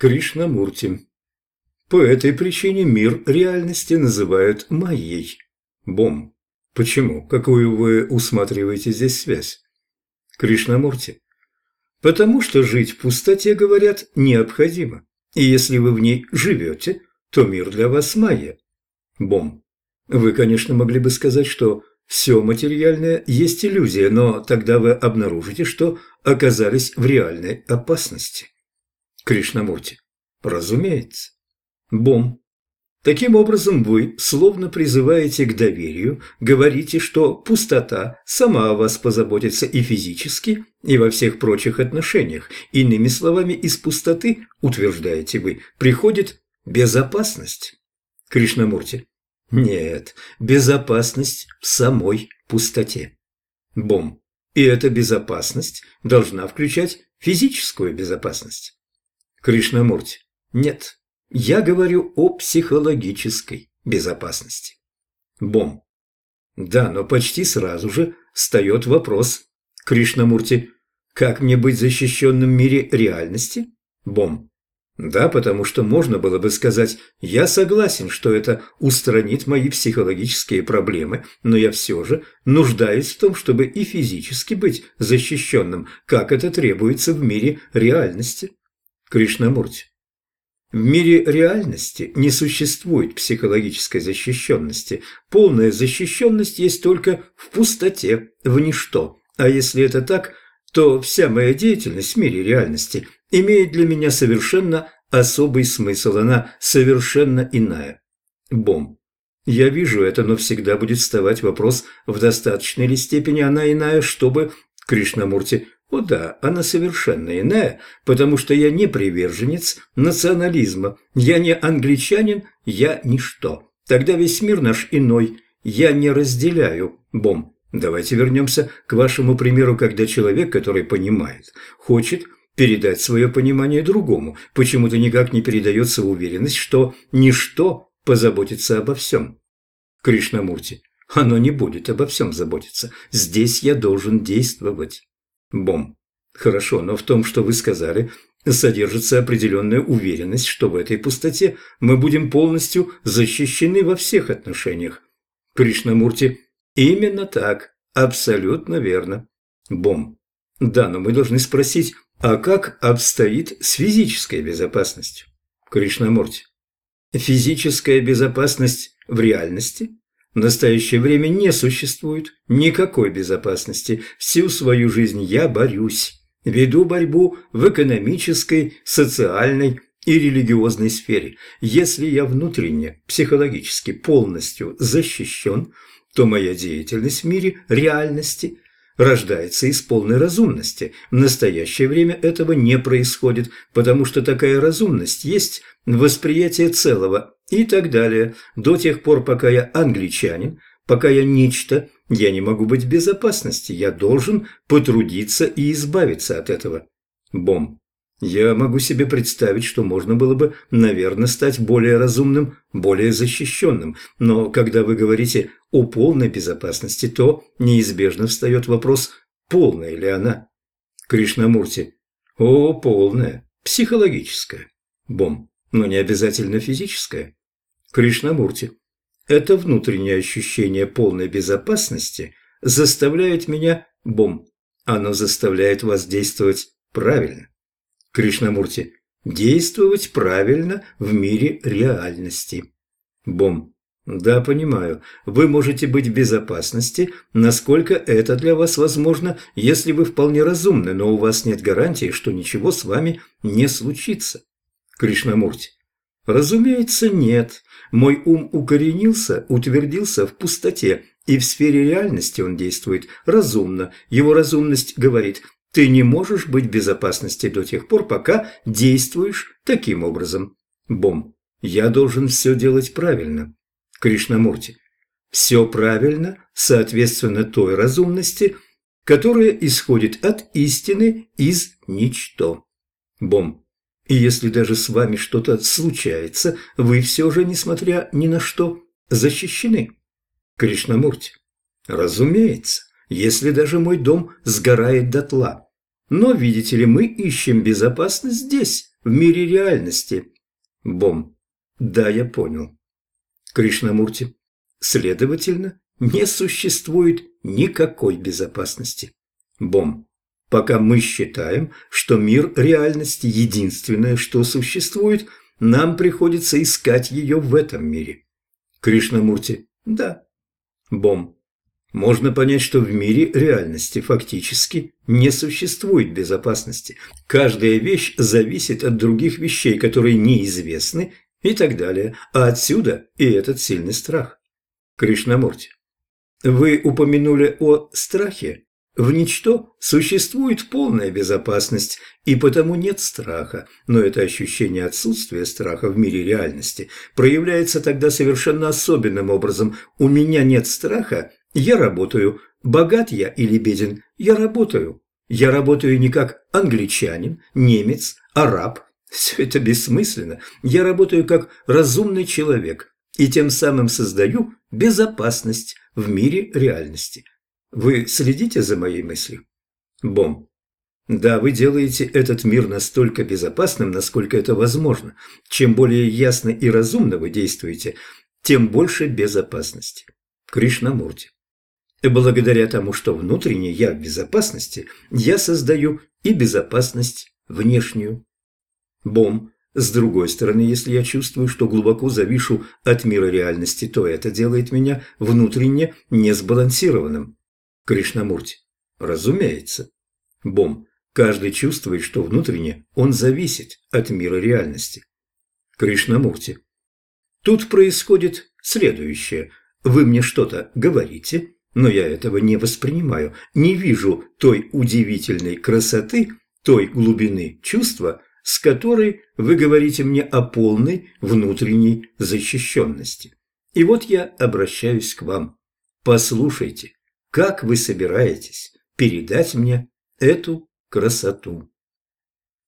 Кришнамурти. По этой причине мир реальности называют моей. Бом. Почему? Какую вы усматриваете здесь связь? Кришнамурти. Потому что жить в пустоте, говорят, необходимо. И если вы в ней живете, то мир для вас майя. Бом. Вы, конечно, могли бы сказать, что все материальное есть иллюзия, но тогда вы обнаружите, что оказались в реальной опасности. Кришнамурти. Разумеется. Бом. Таким образом, вы словно призываете к доверию, говорите, что пустота сама о вас позаботится и физически, и во всех прочих отношениях. Иными словами, из пустоты, утверждаете вы, приходит безопасность. Кришнамурти. Нет, безопасность в самой пустоте. Бом. И эта безопасность должна включать физическую безопасность. Кришнамурти. Нет. Я говорю о психологической безопасности. Бом. Да, но почти сразу же встает вопрос. Кришнамурти. Как мне быть защищенным в мире реальности? Бом. Да, потому что можно было бы сказать, я согласен, что это устранит мои психологические проблемы, но я все же нуждаюсь в том, чтобы и физически быть защищенным, как это требуется в мире реальности. Кришнамурти. В мире реальности не существует психологической защищенности. Полная защищенность есть только в пустоте, в ничто. А если это так, то вся моя деятельность в мире реальности имеет для меня совершенно особый смысл. Она совершенно иная. Бом. Я вижу это, но всегда будет вставать вопрос, в достаточной ли степени она иная, чтобы... Кришнамурти о да, она совершенно иная, потому что я не приверженец национализма, я не англичанин, я ничто. Тогда весь мир наш иной, я не разделяю бом. Давайте вернемся к вашему примеру, когда человек, который понимает, хочет передать свое понимание другому, почему-то никак не передается уверенность, что ничто позаботится обо всем. Кришнамурти, оно не будет обо всем заботиться, здесь я должен действовать. Бом. Хорошо, но в том, что вы сказали, содержится определенная уверенность, что в этой пустоте мы будем полностью защищены во всех отношениях. Кришнамурти. Именно так. Абсолютно верно. Бом. Да, но мы должны спросить, а как обстоит с физической безопасностью? Кришнамурти. Физическая безопасность в реальности в настоящее время не существует никакой безопасности. Всю свою жизнь я борюсь. Веду борьбу в экономической, социальной и религиозной сфере. Если я внутренне, психологически полностью защищен, то моя деятельность в мире реальности рождается из полной разумности. В настоящее время этого не происходит, потому что такая разумность есть восприятие целого и так далее. До тех пор, пока я англичанин, пока я нечто, я не могу быть в безопасности, я должен потрудиться и избавиться от этого. Бом. Я могу себе представить, что можно было бы, наверное, стать более разумным, более защищенным, но когда вы говорите о полной безопасности, то неизбежно встает вопрос, полная ли она. Кришнамурти. О, полная, психологическая. Бом. Но не обязательно физическая. Кришнамурти. Это внутреннее ощущение полной безопасности заставляет меня, бом, оно заставляет вас действовать правильно. Кришнамурти. Действовать правильно в мире реальности. Бом. Да, понимаю. Вы можете быть в безопасности, насколько это для вас возможно, если вы вполне разумны, но у вас нет гарантии, что ничего с вами не случится. Кришнамурти. Разумеется, нет. Мой ум укоренился, утвердился в пустоте, и в сфере реальности он действует разумно. Его разумность говорит, ты не можешь быть в безопасности до тех пор, пока действуешь таким образом. Бом, я должен все делать правильно. Кришнамурти, все правильно, соответственно той разумности, которая исходит от истины из ничто. Бом, и если даже с вами что-то случается, вы все же, несмотря ни на что, защищены. Кришнамурти. Разумеется, если даже мой дом сгорает дотла. Но, видите ли, мы ищем безопасность здесь, в мире реальности. Бом. Да, я понял. Кришнамурти. Следовательно, не существует никакой безопасности. Бом. Пока мы считаем, что мир реальности единственное, что существует, нам приходится искать ее в этом мире. Кришнамурти. Да. Бом. Можно понять, что в мире реальности фактически не существует безопасности. Каждая вещь зависит от других вещей, которые неизвестны и так далее. А отсюда и этот сильный страх. Кришнамурти. Вы упомянули о страхе. В ничто существует полная безопасность, и потому нет страха, но это ощущение отсутствия страха в мире реальности проявляется тогда совершенно особенным образом. У меня нет страха, я работаю. Богат я или беден, я работаю. Я работаю не как англичанин, немец, араб. Все это бессмысленно. Я работаю как разумный человек и тем самым создаю безопасность в мире реальности. Вы следите за моей мыслью? Бом. Да, вы делаете этот мир настолько безопасным, насколько это возможно. Чем более ясно и разумно вы действуете, тем больше безопасности. Кришнамурти. Благодаря тому, что внутренне я в безопасности, я создаю и безопасность внешнюю. Бом. С другой стороны, если я чувствую, что глубоко завишу от мира реальности, то это делает меня внутренне несбалансированным. Кришнамурти. Разумеется. Бом. Каждый чувствует, что внутренне он зависит от мира реальности. Кришнамурти. Тут происходит следующее. Вы мне что-то говорите, но я этого не воспринимаю, не вижу той удивительной красоты, той глубины чувства, с которой вы говорите мне о полной внутренней защищенности. И вот я обращаюсь к вам. Послушайте, как вы собираетесь передать мне эту красоту?